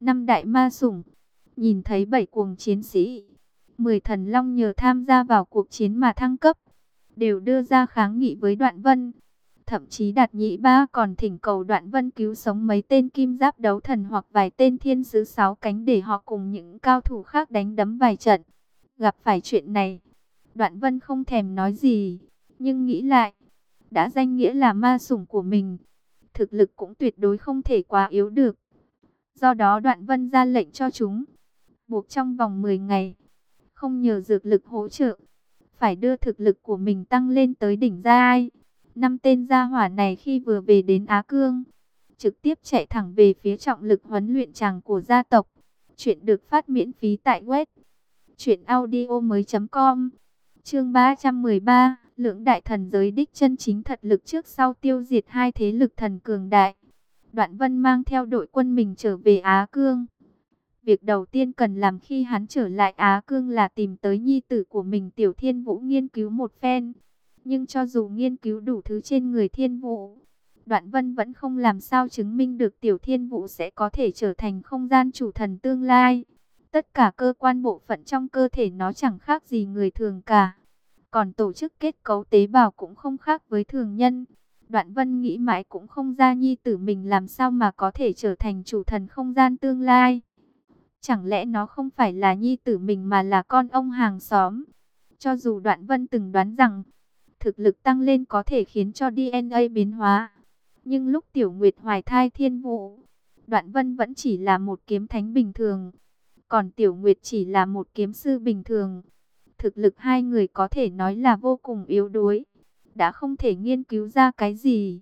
năm đại ma sủng, nhìn thấy bảy cuồng chiến sĩ, mười thần long nhờ tham gia vào cuộc chiến mà thăng cấp, đều đưa ra kháng nghị với Đoạn Vân. Thậm chí Đạt Nhị Ba còn thỉnh cầu Đoạn Vân cứu sống mấy tên kim giáp đấu thần hoặc vài tên thiên sứ sáu cánh để họ cùng những cao thủ khác đánh đấm vài trận. Gặp phải chuyện này, Đoạn Vân không thèm nói gì, nhưng nghĩ lại, đã danh nghĩa là ma sủng của mình, thực lực cũng tuyệt đối không thể quá yếu được. Do đó Đoạn Vân ra lệnh cho chúng, buộc trong vòng 10 ngày, không nhờ dược lực hỗ trợ, phải đưa thực lực của mình tăng lên tới đỉnh gia ai Năm tên gia hỏa này khi vừa về đến Á Cương, trực tiếp chạy thẳng về phía trọng lực huấn luyện tràng của gia tộc. Chuyện được phát miễn phí tại web truyệnaudiomoi.com. Chương 313, lượng đại thần giới đích chân chính thật lực trước sau tiêu diệt hai thế lực thần cường đại. Đoạn Vân mang theo đội quân mình trở về Á Cương. Việc đầu tiên cần làm khi hắn trở lại Á Cương là tìm tới nhi tử của mình Tiểu Thiên Vũ nghiên cứu một phen. Nhưng cho dù nghiên cứu đủ thứ trên người Thiên Vũ, Đoạn Vân vẫn không làm sao chứng minh được Tiểu Thiên Vũ sẽ có thể trở thành không gian chủ thần tương lai. Tất cả cơ quan bộ phận trong cơ thể nó chẳng khác gì người thường cả. Còn tổ chức kết cấu tế bào cũng không khác với thường nhân. Đoạn Vân nghĩ mãi cũng không ra nhi tử mình làm sao mà có thể trở thành chủ thần không gian tương lai. Chẳng lẽ nó không phải là nhi tử mình mà là con ông hàng xóm? Cho dù Đoạn Vân từng đoán rằng thực lực tăng lên có thể khiến cho DNA biến hóa. Nhưng lúc Tiểu Nguyệt hoài thai thiên vụ, Đoạn Vân vẫn chỉ là một kiếm thánh bình thường. Còn Tiểu Nguyệt chỉ là một kiếm sư bình thường. Thực lực hai người có thể nói là vô cùng yếu đuối. Đã không thể nghiên cứu ra cái gì.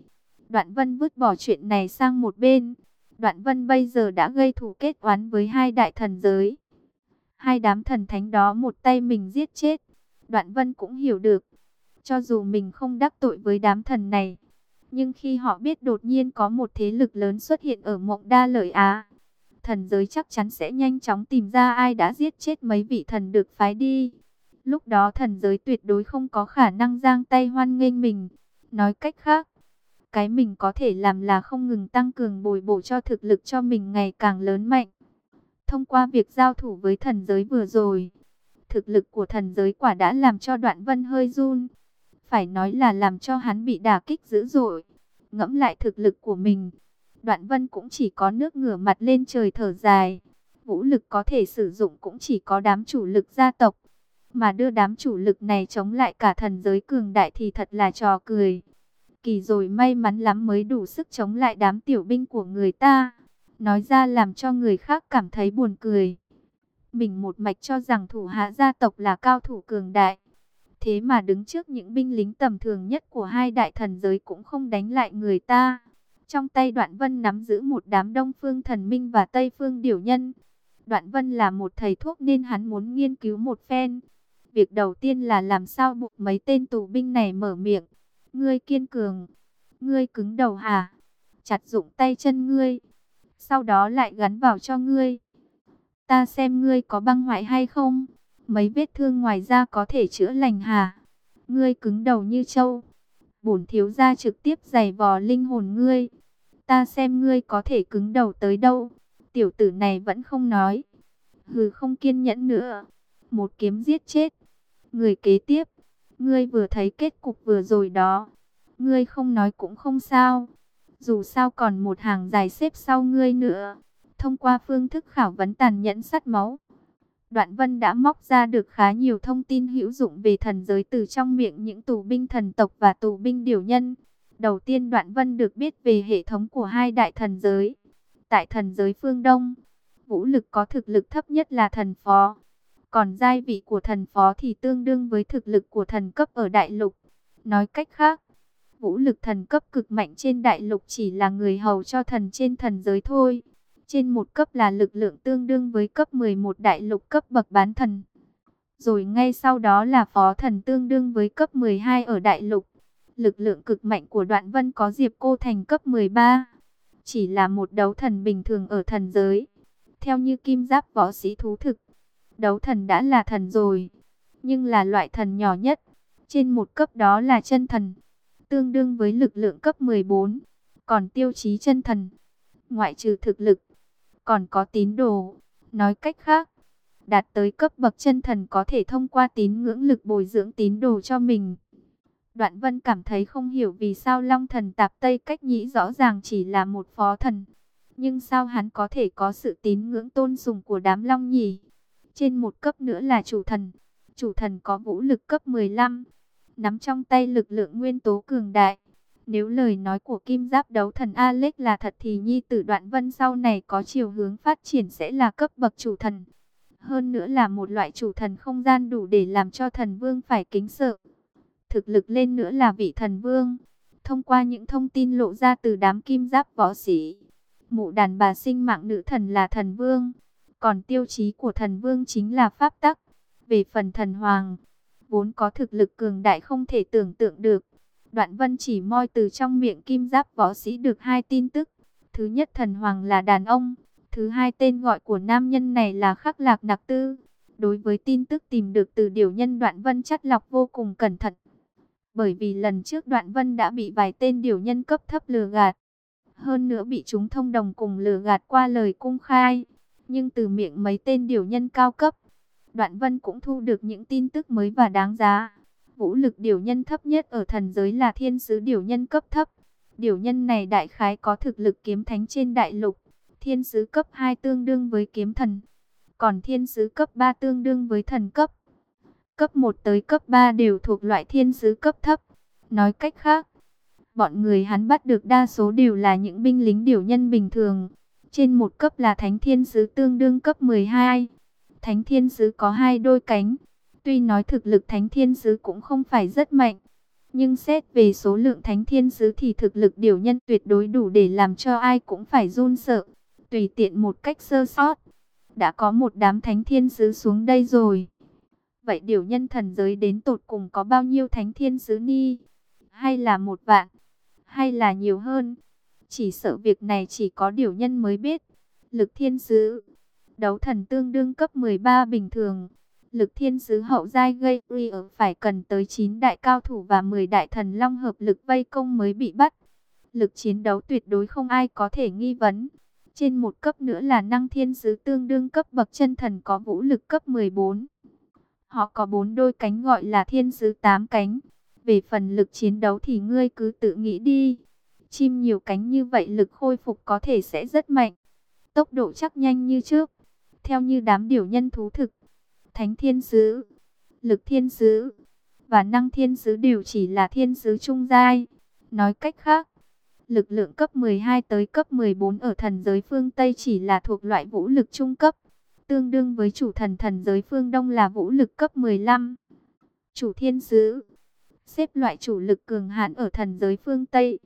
Đoạn Vân vứt bỏ chuyện này sang một bên. Đoạn Vân bây giờ đã gây thù kết oán với hai đại thần giới. Hai đám thần thánh đó một tay mình giết chết. Đoạn Vân cũng hiểu được. Cho dù mình không đắc tội với đám thần này. Nhưng khi họ biết đột nhiên có một thế lực lớn xuất hiện ở mộng đa lợi Á. Thần giới chắc chắn sẽ nhanh chóng tìm ra ai đã giết chết mấy vị thần được phái đi. Lúc đó thần giới tuyệt đối không có khả năng giang tay hoan nghênh mình. Nói cách khác, cái mình có thể làm là không ngừng tăng cường bồi bổ cho thực lực cho mình ngày càng lớn mạnh. Thông qua việc giao thủ với thần giới vừa rồi, thực lực của thần giới quả đã làm cho đoạn vân hơi run. Phải nói là làm cho hắn bị đả kích dữ dội. Ngẫm lại thực lực của mình, đoạn vân cũng chỉ có nước ngửa mặt lên trời thở dài. Vũ lực có thể sử dụng cũng chỉ có đám chủ lực gia tộc. Mà đưa đám chủ lực này chống lại cả thần giới cường đại thì thật là trò cười kỳ rồi may mắn lắm mới đủ sức chống lại đám tiểu binh của người ta. Nói ra làm cho người khác cảm thấy buồn cười. Mình một mạch cho rằng thủ hạ gia tộc là cao thủ cường đại. Thế mà đứng trước những binh lính tầm thường nhất của hai đại thần giới cũng không đánh lại người ta. Trong tay Đoạn Vân nắm giữ một đám đông phương thần minh và tây phương điểu nhân. Đoạn Vân là một thầy thuốc nên hắn muốn nghiên cứu một phen. Việc đầu tiên là làm sao buộc mấy tên tù binh này mở miệng. Ngươi kiên cường. Ngươi cứng đầu hả? Chặt dụng tay chân ngươi. Sau đó lại gắn vào cho ngươi. Ta xem ngươi có băng hoại hay không? Mấy vết thương ngoài da có thể chữa lành hả? Ngươi cứng đầu như trâu. Bổn thiếu gia trực tiếp giày vò linh hồn ngươi. Ta xem ngươi có thể cứng đầu tới đâu. Tiểu tử này vẫn không nói. Hừ, không kiên nhẫn nữa. Một kiếm giết chết. Người kế tiếp Ngươi vừa thấy kết cục vừa rồi đó. Ngươi không nói cũng không sao. Dù sao còn một hàng dài xếp sau ngươi nữa. Thông qua phương thức khảo vấn tàn nhẫn sắt máu. Đoạn Vân đã móc ra được khá nhiều thông tin hữu dụng về thần giới từ trong miệng những tù binh thần tộc và tù binh điều nhân. Đầu tiên Đoạn Vân được biết về hệ thống của hai đại thần giới. Tại thần giới phương Đông, vũ lực có thực lực thấp nhất là thần phó. Còn giai vị của thần phó thì tương đương với thực lực của thần cấp ở đại lục. Nói cách khác, vũ lực thần cấp cực mạnh trên đại lục chỉ là người hầu cho thần trên thần giới thôi. Trên một cấp là lực lượng tương đương với cấp 11 đại lục cấp bậc bán thần. Rồi ngay sau đó là phó thần tương đương với cấp 12 ở đại lục. Lực lượng cực mạnh của đoạn vân có Diệp Cô Thành cấp 13. Chỉ là một đấu thần bình thường ở thần giới. Theo như kim giáp võ sĩ thú thực, Đấu thần đã là thần rồi, nhưng là loại thần nhỏ nhất. Trên một cấp đó là chân thần, tương đương với lực lượng cấp 14. Còn tiêu chí chân thần, ngoại trừ thực lực, còn có tín đồ. Nói cách khác, đạt tới cấp bậc chân thần có thể thông qua tín ngưỡng lực bồi dưỡng tín đồ cho mình. Đoạn Vân cảm thấy không hiểu vì sao Long thần tạp Tây cách nhĩ rõ ràng chỉ là một phó thần. Nhưng sao hắn có thể có sự tín ngưỡng tôn sùng của đám Long nhỉ? Trên một cấp nữa là chủ thần. Chủ thần có vũ lực cấp 15. Nắm trong tay lực lượng nguyên tố cường đại. Nếu lời nói của kim giáp đấu thần Alex là thật thì nhi tử đoạn vân sau này có chiều hướng phát triển sẽ là cấp bậc chủ thần. Hơn nữa là một loại chủ thần không gian đủ để làm cho thần vương phải kính sợ. Thực lực lên nữa là vị thần vương. Thông qua những thông tin lộ ra từ đám kim giáp võ sĩ. Mụ đàn bà sinh mạng nữ thần là thần vương. Còn tiêu chí của thần vương chính là pháp tắc. Về phần thần hoàng, vốn có thực lực cường đại không thể tưởng tượng được. Đoạn vân chỉ moi từ trong miệng kim giáp võ sĩ được hai tin tức. Thứ nhất thần hoàng là đàn ông. Thứ hai tên gọi của nam nhân này là khắc lạc nặc tư. Đối với tin tức tìm được từ điều nhân đoạn vân chắt lọc vô cùng cẩn thận. Bởi vì lần trước đoạn vân đã bị vài tên điều nhân cấp thấp lừa gạt. Hơn nữa bị chúng thông đồng cùng lừa gạt qua lời cung khai. Nhưng từ miệng mấy tên điều nhân cao cấp, đoạn vân cũng thu được những tin tức mới và đáng giá. Vũ lực điều nhân thấp nhất ở thần giới là thiên sứ điều nhân cấp thấp. Điều nhân này đại khái có thực lực kiếm thánh trên đại lục. Thiên sứ cấp 2 tương đương với kiếm thần. Còn thiên sứ cấp 3 tương đương với thần cấp. Cấp 1 tới cấp 3 đều thuộc loại thiên sứ cấp thấp. Nói cách khác, bọn người hắn bắt được đa số đều là những binh lính điều nhân bình thường. Trên một cấp là thánh thiên sứ tương đương cấp 12. Thánh thiên sứ có hai đôi cánh. Tuy nói thực lực thánh thiên sứ cũng không phải rất mạnh. Nhưng xét về số lượng thánh thiên sứ thì thực lực điều nhân tuyệt đối đủ để làm cho ai cũng phải run sợ. Tùy tiện một cách sơ sót. Đã có một đám thánh thiên sứ xuống đây rồi. Vậy điều nhân thần giới đến tột cùng có bao nhiêu thánh thiên sứ ni? Hay là một vạn? Hay là nhiều hơn? Chỉ sợ việc này chỉ có điều nhân mới biết. Lực thiên sứ. Đấu thần tương đương cấp 13 bình thường. Lực thiên sứ hậu giai gây uy ở phải cần tới 9 đại cao thủ và 10 đại thần long hợp lực vây công mới bị bắt. Lực chiến đấu tuyệt đối không ai có thể nghi vấn. Trên một cấp nữa là năng thiên sứ tương đương cấp bậc chân thần có vũ lực cấp 14. Họ có bốn đôi cánh gọi là thiên sứ tám cánh. Về phần lực chiến đấu thì ngươi cứ tự nghĩ đi. Chim nhiều cánh như vậy lực khôi phục có thể sẽ rất mạnh. Tốc độ chắc nhanh như trước. Theo như đám điều nhân thú thực. Thánh thiên sứ, lực thiên sứ và năng thiên sứ đều chỉ là thiên sứ trung giai. Nói cách khác, lực lượng cấp 12 tới cấp 14 ở thần giới phương Tây chỉ là thuộc loại vũ lực trung cấp. Tương đương với chủ thần thần giới phương Đông là vũ lực cấp 15. Chủ thiên sứ, xếp loại chủ lực cường hãn ở thần giới phương Tây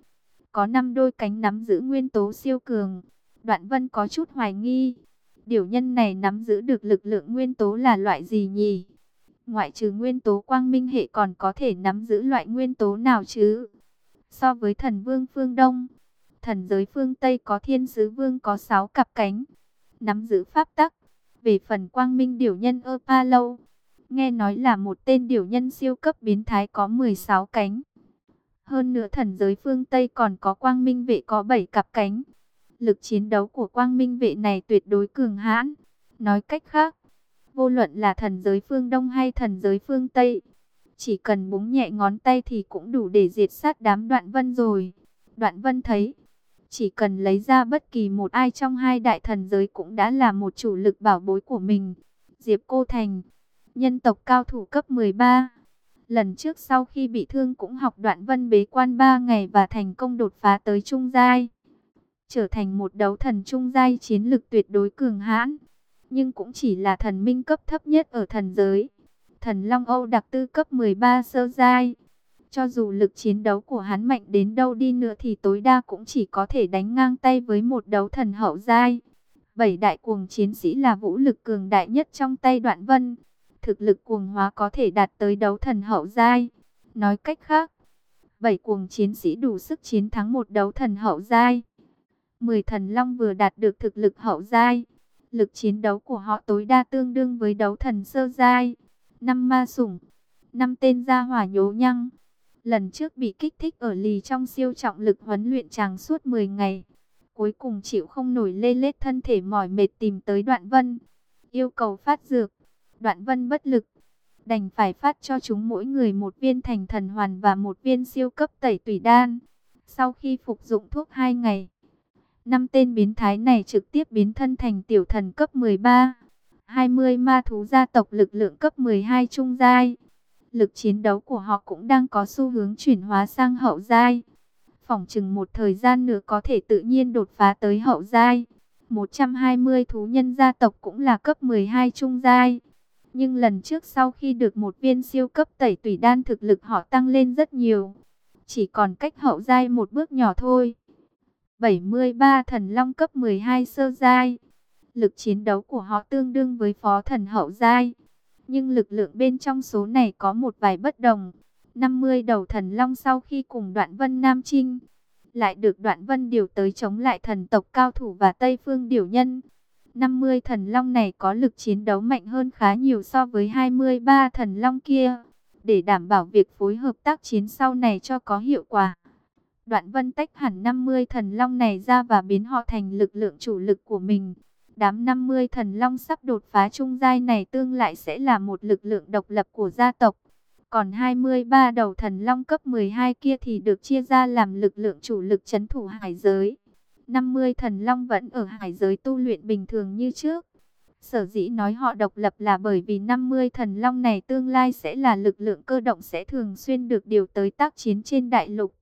có năm đôi cánh nắm giữ nguyên tố siêu cường. Đoạn vân có chút hoài nghi. Điều nhân này nắm giữ được lực lượng nguyên tố là loại gì nhỉ? Ngoại trừ nguyên tố quang minh hệ còn có thể nắm giữ loại nguyên tố nào chứ? So với thần vương phương Đông, thần giới phương Tây có thiên sứ vương có 6 cặp cánh, nắm giữ pháp tắc. Về phần quang minh điều nhân ơ pa lâu, nghe nói là một tên điều nhân siêu cấp biến thái có 16 cánh. Hơn nữa thần giới phương Tây còn có quang minh vệ có 7 cặp cánh. Lực chiến đấu của quang minh vệ này tuyệt đối cường hãn. Nói cách khác, vô luận là thần giới phương Đông hay thần giới phương Tây, chỉ cần búng nhẹ ngón tay thì cũng đủ để diệt sát đám đoạn vân rồi. Đoạn vân thấy, chỉ cần lấy ra bất kỳ một ai trong hai đại thần giới cũng đã là một chủ lực bảo bối của mình. Diệp Cô Thành, nhân tộc cao thủ cấp 13 Lần trước sau khi bị thương cũng học đoạn vân bế quan 3 ngày và thành công đột phá tới trung giai. Trở thành một đấu thần trung giai chiến lực tuyệt đối cường hãn. Nhưng cũng chỉ là thần minh cấp thấp nhất ở thần giới. Thần Long Âu đặc tư cấp 13 sơ giai. Cho dù lực chiến đấu của hắn mạnh đến đâu đi nữa thì tối đa cũng chỉ có thể đánh ngang tay với một đấu thần hậu giai. Bảy đại cuồng chiến sĩ là vũ lực cường đại nhất trong tay đoạn vân thực lực cuồng hóa có thể đạt tới đấu thần hậu giai. Nói cách khác, bảy cuồng chiến sĩ đủ sức chiến thắng một đấu thần hậu giai. Mười thần long vừa đạt được thực lực hậu giai. Lực chiến đấu của họ tối đa tương đương với đấu thần sơ giai. Năm ma sủng, năm tên gia hỏa nhố nhăng. Lần trước bị kích thích ở lì trong siêu trọng lực huấn luyện chàng suốt 10 ngày. cuối cùng chịu không nổi lê lết thân thể mỏi mệt tìm tới Đoạn Vân, yêu cầu phát dược. Đoạn Vân bất lực, đành phải phát cho chúng mỗi người một viên thành thần hoàn và một viên siêu cấp tẩy tủy đan. Sau khi phục dụng thuốc 2 ngày, năm tên biến thái này trực tiếp biến thân thành tiểu thần cấp 13. 20 ma thú gia tộc lực lượng cấp 12 trung giai. Lực chiến đấu của họ cũng đang có xu hướng chuyển hóa sang hậu giai. Phỏng chừng một thời gian nữa có thể tự nhiên đột phá tới hậu giai. 120 thú nhân gia tộc cũng là cấp 12 trung giai. Nhưng lần trước sau khi được một viên siêu cấp tẩy tủy đan thực lực họ tăng lên rất nhiều. Chỉ còn cách hậu giai một bước nhỏ thôi. 73 thần long cấp 12 sơ giai. Lực chiến đấu của họ tương đương với phó thần hậu giai. Nhưng lực lượng bên trong số này có một vài bất đồng. 50 đầu thần long sau khi cùng đoạn vân Nam Trinh. Lại được đoạn vân điều tới chống lại thần tộc cao thủ và Tây Phương điều Nhân. 50 thần long này có lực chiến đấu mạnh hơn khá nhiều so với 23 thần long kia. Để đảm bảo việc phối hợp tác chiến sau này cho có hiệu quả. Đoạn vân tách hẳn 50 thần long này ra và biến họ thành lực lượng chủ lực của mình. Đám 50 thần long sắp đột phá trung giai này tương lại sẽ là một lực lượng độc lập của gia tộc. Còn 23 đầu thần long cấp 12 kia thì được chia ra làm lực lượng chủ lực chấn thủ hải giới. 50 thần long vẫn ở hải giới tu luyện bình thường như trước. Sở dĩ nói họ độc lập là bởi vì 50 thần long này tương lai sẽ là lực lượng cơ động sẽ thường xuyên được điều tới tác chiến trên đại lục.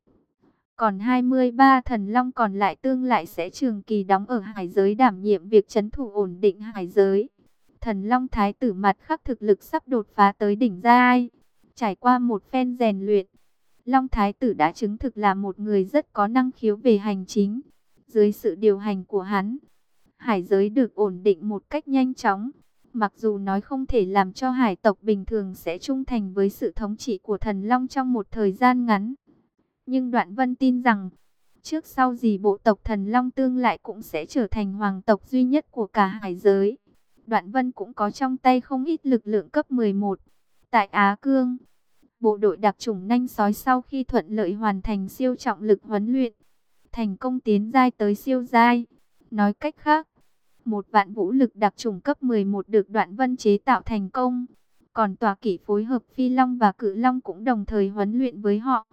Còn 23 thần long còn lại tương lại sẽ trường kỳ đóng ở hải giới đảm nhiệm việc chấn thủ ổn định hải giới. Thần long thái tử mặt khắc thực lực sắp đột phá tới đỉnh giai. Trải qua một phen rèn luyện, Long thái tử đã chứng thực là một người rất có năng khiếu về hành chính. Dưới sự điều hành của hắn, hải giới được ổn định một cách nhanh chóng. Mặc dù nói không thể làm cho hải tộc bình thường sẽ trung thành với sự thống trị của thần Long trong một thời gian ngắn. Nhưng Đoạn Vân tin rằng, trước sau gì bộ tộc thần Long tương lại cũng sẽ trở thành hoàng tộc duy nhất của cả hải giới. Đoạn Vân cũng có trong tay không ít lực lượng cấp 11. Tại Á Cương, bộ đội đặc chủng nanh sói sau khi thuận lợi hoàn thành siêu trọng lực huấn luyện, thành công tiến giai tới siêu giai. Nói cách khác, một vạn vũ lực đặc chủng cấp 11 được Đoạn Vân chế tạo thành công. Còn tòa kỷ phối hợp Phi Long và Cự Long cũng đồng thời huấn luyện với họ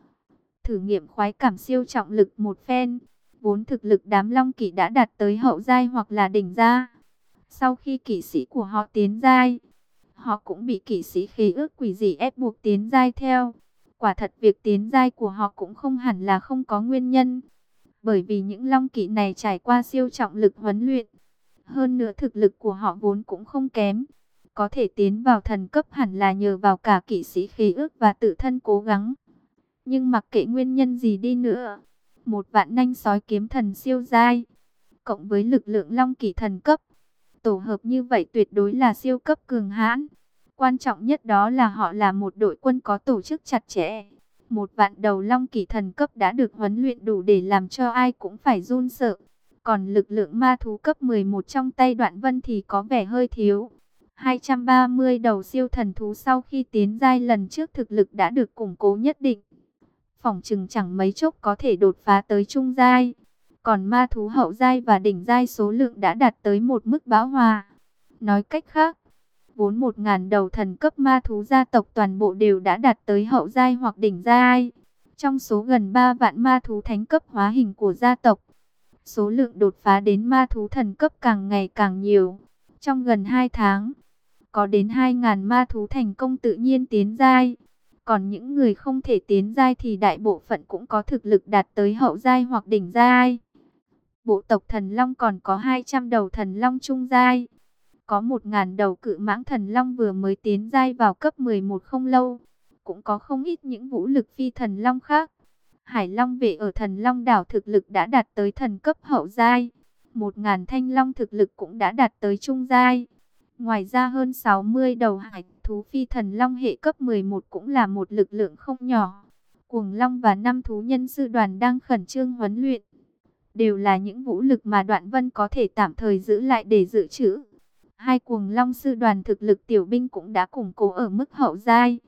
thử nghiệm khoái cảm siêu trọng lực một phen. Vốn thực lực đám long kỷ đã đạt tới hậu giai hoặc là đỉnh gia. Sau khi kỷ sĩ của họ tiến giai, họ cũng bị kỷ sĩ khí ước quỷ dị ép buộc tiến giai theo. Quả thật việc tiến giai của họ cũng không hẳn là không có nguyên nhân. Bởi vì những long kỵ này trải qua siêu trọng lực huấn luyện. Hơn nữa thực lực của họ vốn cũng không kém. Có thể tiến vào thần cấp hẳn là nhờ vào cả kỵ sĩ khí ước và tự thân cố gắng. Nhưng mặc kệ nguyên nhân gì đi nữa, một vạn nanh sói kiếm thần siêu giai, cộng với lực lượng long kỵ thần cấp, tổ hợp như vậy tuyệt đối là siêu cấp cường hãn. Quan trọng nhất đó là họ là một đội quân có tổ chức chặt chẽ. Một vạn đầu long kỷ thần cấp đã được huấn luyện đủ để làm cho ai cũng phải run sợ. Còn lực lượng ma thú cấp 11 trong tay đoạn vân thì có vẻ hơi thiếu. 230 đầu siêu thần thú sau khi tiến giai lần trước thực lực đã được củng cố nhất định phòng chừng chẳng mấy chốc có thể đột phá tới trung giai. Còn ma thú hậu giai và đỉnh giai số lượng đã đạt tới một mức bão hòa. Nói cách khác, vốn một ngàn đầu thần cấp ma thú gia tộc toàn bộ đều đã đạt tới hậu giai hoặc đỉnh giai. Trong số gần 3 vạn ma thú thánh cấp hóa hình của gia tộc, số lượng đột phá đến ma thú thần cấp càng ngày càng nhiều. Trong gần 2 tháng, có đến 2.000 ma thú thành công tự nhiên tiến giai. Còn những người không thể tiến giai thì đại bộ phận cũng có thực lực đạt tới hậu giai hoặc đỉnh giai. Bộ tộc thần long còn có 200 đầu thần long trung giai. Có 1.000 đầu cự mãng thần long vừa mới tiến giai vào cấp 11 không lâu. Cũng có không ít những vũ lực phi thần long khác. Hải long vệ ở thần long đảo thực lực đã đạt tới thần cấp hậu giai. 1.000 thanh long thực lực cũng đã đạt tới trung giai. Ngoài ra hơn 60 đầu hải thú phi thần long hệ cấp 11 cũng là một lực lượng không nhỏ. Cuồng long và năm thú nhân sư đoàn đang khẩn trương huấn luyện. Đều là những vũ lực mà đoạn vân có thể tạm thời giữ lại để dự trữ. Hai cuồng long sư đoàn thực lực tiểu binh cũng đã củng cố ở mức hậu giai.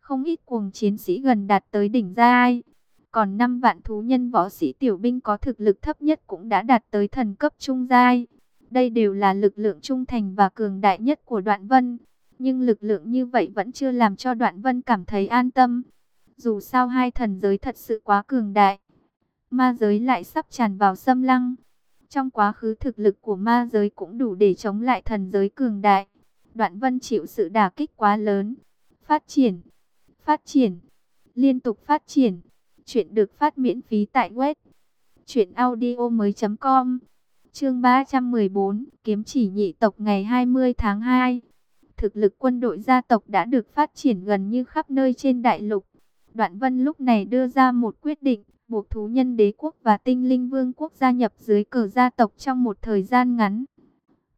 Không ít cuồng chiến sĩ gần đạt tới đỉnh giai. Còn 5 vạn thú nhân võ sĩ tiểu binh có thực lực thấp nhất cũng đã đạt tới thần cấp trung giai. Đây đều là lực lượng trung thành và cường đại nhất của đoạn vân. Nhưng lực lượng như vậy vẫn chưa làm cho đoạn vân cảm thấy an tâm. Dù sao hai thần giới thật sự quá cường đại. Ma giới lại sắp tràn vào xâm lăng. Trong quá khứ thực lực của ma giới cũng đủ để chống lại thần giới cường đại. Đoạn vân chịu sự đả kích quá lớn. Phát triển, phát triển, liên tục phát triển. Chuyện được phát miễn phí tại web. Chuyện audio mới com. Chương 314, Kiếm chỉ nhị tộc ngày 20 tháng 2. Thực lực quân đội gia tộc đã được phát triển gần như khắp nơi trên đại lục. Đoạn Vân lúc này đưa ra một quyết định, buộc thú nhân đế quốc và tinh linh vương quốc gia nhập dưới cờ gia tộc trong một thời gian ngắn.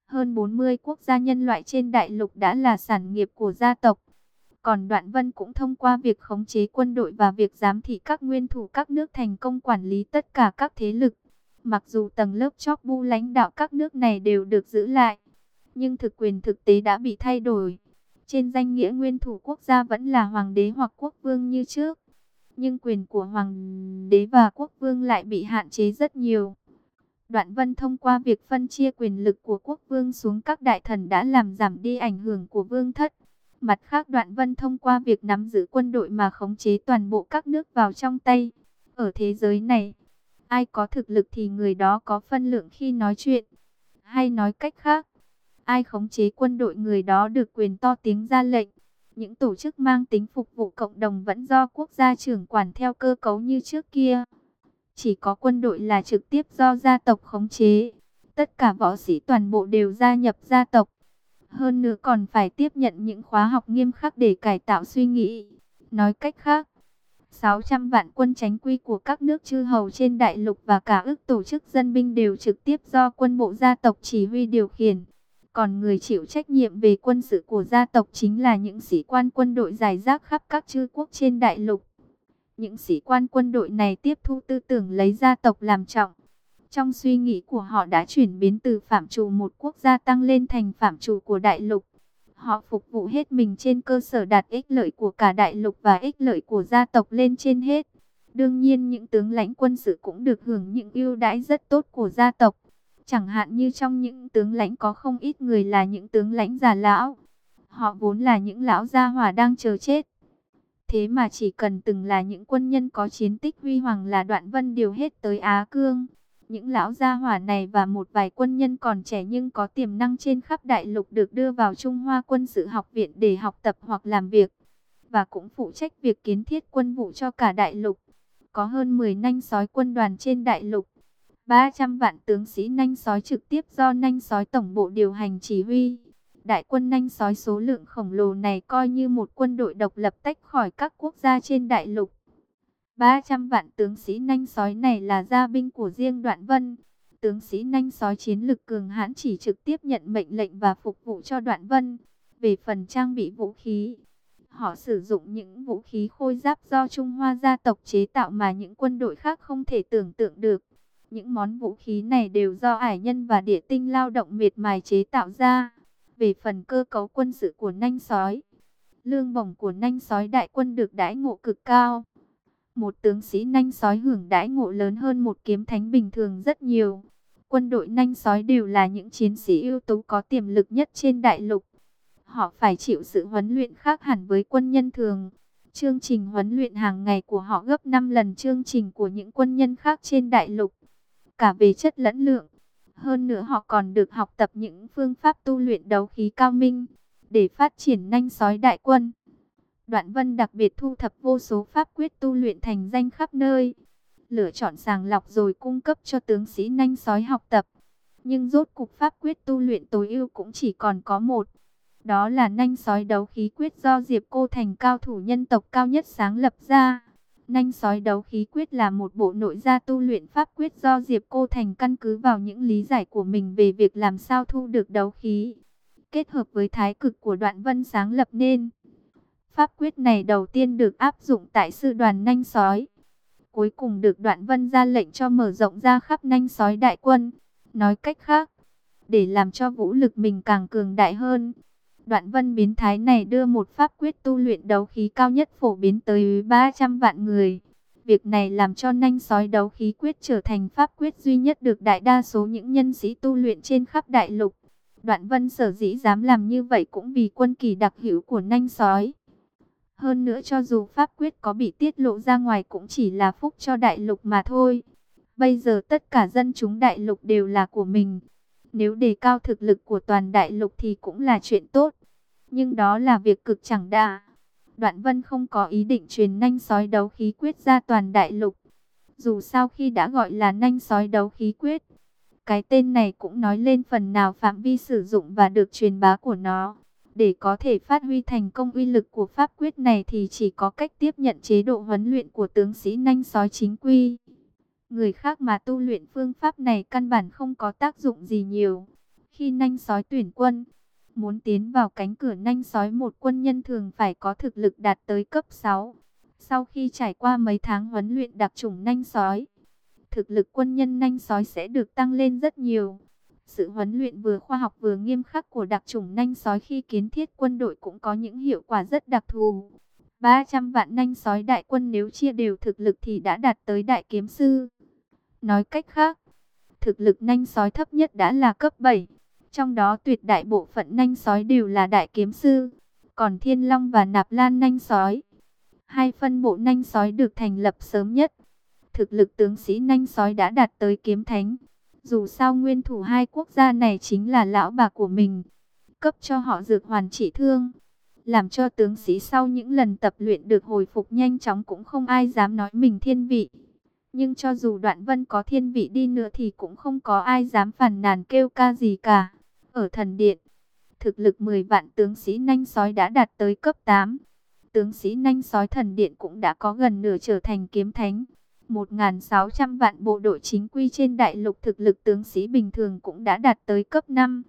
Hơn 40 quốc gia nhân loại trên đại lục đã là sản nghiệp của gia tộc. Còn Đoạn Vân cũng thông qua việc khống chế quân đội và việc giám thị các nguyên thủ các nước thành công quản lý tất cả các thế lực. Mặc dù tầng lớp chóp bu lãnh đạo các nước này đều được giữ lại, nhưng thực quyền thực tế đã bị thay đổi. Trên danh nghĩa nguyên thủ quốc gia vẫn là hoàng đế hoặc quốc vương như trước. Nhưng quyền của hoàng đế và quốc vương lại bị hạn chế rất nhiều. Đoạn vân thông qua việc phân chia quyền lực của quốc vương xuống các đại thần đã làm giảm đi ảnh hưởng của vương thất. Mặt khác đoạn vân thông qua việc nắm giữ quân đội mà khống chế toàn bộ các nước vào trong tay. Ở thế giới này, ai có thực lực thì người đó có phân lượng khi nói chuyện. Hay nói cách khác, ai khống chế quân đội người đó được quyền to tiếng ra lệnh. Những tổ chức mang tính phục vụ cộng đồng vẫn do quốc gia trưởng quản theo cơ cấu như trước kia. Chỉ có quân đội là trực tiếp do gia tộc khống chế. Tất cả võ sĩ toàn bộ đều gia nhập gia tộc. Hơn nữa còn phải tiếp nhận những khóa học nghiêm khắc để cải tạo suy nghĩ. Nói cách khác, 600 vạn quân tránh quy của các nước chư hầu trên đại lục và cả ước tổ chức dân binh đều trực tiếp do quân bộ gia tộc chỉ huy điều khiển. Còn người chịu trách nhiệm về quân sự của gia tộc chính là những sĩ quan quân đội giải rác khắp các chư quốc trên đại lục. Những sĩ quan quân đội này tiếp thu tư tưởng lấy gia tộc làm trọng. Trong suy nghĩ của họ đã chuyển biến từ phạm trù một quốc gia tăng lên thành phạm trù của đại lục. Họ phục vụ hết mình trên cơ sở đạt ích lợi của cả đại lục và ích lợi của gia tộc lên trên hết. Đương nhiên những tướng lãnh quân sự cũng được hưởng những ưu đãi rất tốt của gia tộc. Chẳng hạn như trong những tướng lãnh có không ít người là những tướng lãnh già lão. Họ vốn là những lão gia hỏa đang chờ chết. Thế mà chỉ cần từng là những quân nhân có chiến tích huy hoàng là đoạn vân điều hết tới Á Cương. Những lão gia hỏa này và một vài quân nhân còn trẻ nhưng có tiềm năng trên khắp đại lục được đưa vào Trung Hoa quân sự học viện để học tập hoặc làm việc. Và cũng phụ trách việc kiến thiết quân vụ cho cả đại lục. Có hơn 10 nanh sói quân đoàn trên đại lục. 300 vạn tướng sĩ nanh sói trực tiếp do nanh sói tổng bộ điều hành chỉ huy. Đại quân nanh sói số lượng khổng lồ này coi như một quân đội độc lập tách khỏi các quốc gia trên đại lục. 300 vạn tướng sĩ nanh sói này là gia binh của riêng Đoạn Vân. Tướng sĩ nanh sói chiến lực cường hãn chỉ trực tiếp nhận mệnh lệnh và phục vụ cho Đoạn Vân. Về phần trang bị vũ khí, họ sử dụng những vũ khí khôi giáp do Trung Hoa gia tộc chế tạo mà những quân đội khác không thể tưởng tượng được. Những món vũ khí này đều do ải nhân và địa tinh lao động miệt mài chế tạo ra. Về phần cơ cấu quân sự của nanh sói, lương bổng của nanh sói đại quân được đãi ngộ cực cao. Một tướng sĩ nanh sói hưởng đãi ngộ lớn hơn một kiếm thánh bình thường rất nhiều. Quân đội nanh sói đều là những chiến sĩ ưu tú có tiềm lực nhất trên đại lục. Họ phải chịu sự huấn luyện khác hẳn với quân nhân thường. Chương trình huấn luyện hàng ngày của họ gấp 5 lần chương trình của những quân nhân khác trên đại lục. Cả về chất lẫn lượng. Hơn nữa họ còn được học tập những phương pháp tu luyện đấu khí cao minh để phát triển nhanh sói đại quân. Đoạn Vân đặc biệt thu thập vô số pháp quyết tu luyện thành danh khắp nơi. Lựa chọn sàng lọc rồi cung cấp cho tướng sĩ nhanh sói học tập. Nhưng rốt cục pháp quyết tu luyện tối ưu cũng chỉ còn có một. Đó là nhanh sói đấu khí quyết do Diệp Cô Thành cao thủ nhân tộc cao nhất sáng lập ra. Nanh sói đấu khí quyết là một bộ nội gia tu luyện pháp quyết do Diệp Cô Thành căn cứ vào những lý giải của mình về việc làm sao thu được đấu khí. Kết hợp với thái cực của đoạn vân sáng lập nên. Pháp quyết này đầu tiên được áp dụng tại sư đoàn nanh sói. Cuối cùng được đoạn vân ra lệnh cho mở rộng ra khắp nanh sói đại quân. Nói cách khác, để làm cho vũ lực mình càng cường đại hơn. Đoạn vân biến thái này đưa một pháp quyết tu luyện đấu khí cao nhất phổ biến tới 300 vạn người. Việc này làm cho nanh sói đấu khí quyết trở thành pháp quyết duy nhất được đại đa số những nhân sĩ tu luyện trên khắp đại lục. Đoạn vân sở dĩ dám làm như vậy cũng vì quân kỳ đặc hữu của nanh sói. Hơn nữa cho dù pháp quyết có bị tiết lộ ra ngoài cũng chỉ là phúc cho đại lục mà thôi. Bây giờ tất cả dân chúng đại lục đều là của mình. Nếu đề cao thực lực của toàn đại lục thì cũng là chuyện tốt. Nhưng đó là việc cực chẳng đa. Đoạn vân không có ý định truyền nhanh sói đấu khí quyết ra toàn đại lục. Dù sao khi đã gọi là nhanh sói đấu khí quyết, cái tên này cũng nói lên phần nào phạm vi sử dụng và được truyền bá của nó. Để có thể phát huy thành công uy lực của pháp quyết này thì chỉ có cách tiếp nhận chế độ huấn luyện của tướng sĩ nhanh sói chính quy. Người khác mà tu luyện phương pháp này căn bản không có tác dụng gì nhiều. Khi nhanh sói tuyển quân, muốn tiến vào cánh cửa nanh sói một quân nhân thường phải có thực lực đạt tới cấp 6. Sau khi trải qua mấy tháng huấn luyện đặc chủng nanh sói, thực lực quân nhân nanh sói sẽ được tăng lên rất nhiều. Sự huấn luyện vừa khoa học vừa nghiêm khắc của đặc chủng nanh sói khi kiến thiết quân đội cũng có những hiệu quả rất đặc thù. 300 vạn nanh sói đại quân nếu chia đều thực lực thì đã đạt tới đại kiếm sư. Nói cách khác, thực lực nanh sói thấp nhất đã là cấp 7. Trong đó tuyệt đại bộ phận nanh sói đều là đại kiếm sư. Còn Thiên Long và Nạp Lan nanh sói. Hai phân bộ nanh sói được thành lập sớm nhất. Thực lực tướng sĩ nanh sói đã đạt tới kiếm thánh. Dù sao nguyên thủ hai quốc gia này chính là lão bà của mình. Cấp cho họ dược hoàn trị thương. Làm cho tướng sĩ sau những lần tập luyện được hồi phục nhanh chóng cũng không ai dám nói mình thiên vị. Nhưng cho dù đoạn vân có thiên vị đi nữa thì cũng không có ai dám phản nàn kêu ca gì cả. Ở thần điện, thực lực 10 vạn tướng sĩ nanh sói đã đạt tới cấp 8. Tướng sĩ nanh sói thần điện cũng đã có gần nửa trở thành kiếm thánh. 1.600 vạn bộ đội chính quy trên đại lục thực lực tướng sĩ bình thường cũng đã đạt tới cấp 5.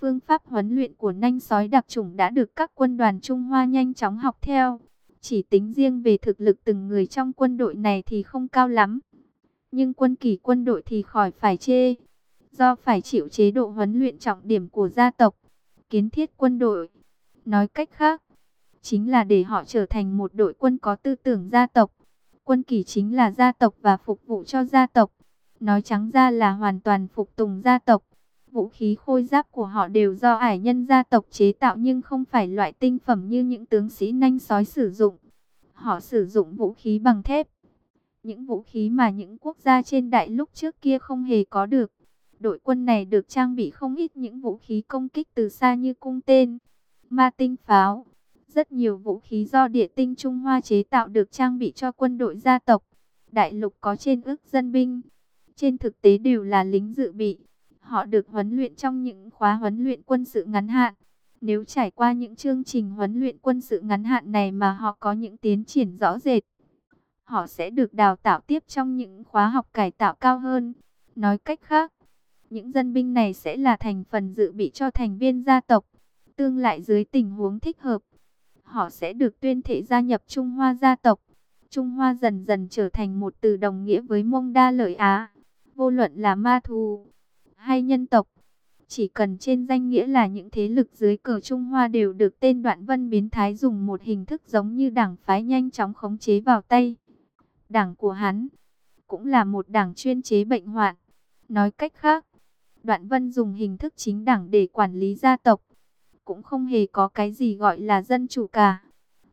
Phương pháp huấn luyện của nanh sói đặc chủng đã được các quân đoàn Trung Hoa nhanh chóng học theo. Chỉ tính riêng về thực lực từng người trong quân đội này thì không cao lắm. Nhưng quân kỳ quân đội thì khỏi phải chê. Do phải chịu chế độ huấn luyện trọng điểm của gia tộc, kiến thiết quân đội. Nói cách khác, chính là để họ trở thành một đội quân có tư tưởng gia tộc. Quân kỳ chính là gia tộc và phục vụ cho gia tộc. Nói trắng ra là hoàn toàn phục tùng gia tộc. Vũ khí khôi giáp của họ đều do ải nhân gia tộc chế tạo nhưng không phải loại tinh phẩm như những tướng sĩ nanh sói sử dụng. Họ sử dụng vũ khí bằng thép. Những vũ khí mà những quốc gia trên đại lúc trước kia không hề có được. Đội quân này được trang bị không ít những vũ khí công kích từ xa như cung tên, ma tinh pháo. Rất nhiều vũ khí do địa tinh Trung Hoa chế tạo được trang bị cho quân đội gia tộc. Đại lục có trên ước dân binh. Trên thực tế đều là lính dự bị. Họ được huấn luyện trong những khóa huấn luyện quân sự ngắn hạn. Nếu trải qua những chương trình huấn luyện quân sự ngắn hạn này mà họ có những tiến triển rõ rệt, họ sẽ được đào tạo tiếp trong những khóa học cải tạo cao hơn. Nói cách khác, những dân binh này sẽ là thành phần dự bị cho thành viên gia tộc. Tương lại dưới tình huống thích hợp, họ sẽ được tuyên thệ gia nhập Trung Hoa gia tộc. Trung Hoa dần dần trở thành một từ đồng nghĩa với mông đa lợi Á. Vô luận là ma thù hay nhân tộc, chỉ cần trên danh nghĩa là những thế lực dưới cờ Trung Hoa đều được tên đoạn vân biến thái dùng một hình thức giống như đảng phái nhanh chóng khống chế vào tay. Đảng của hắn cũng là một đảng chuyên chế bệnh hoạn. Nói cách khác, đoạn vân dùng hình thức chính đảng để quản lý gia tộc. Cũng không hề có cái gì gọi là dân chủ cả.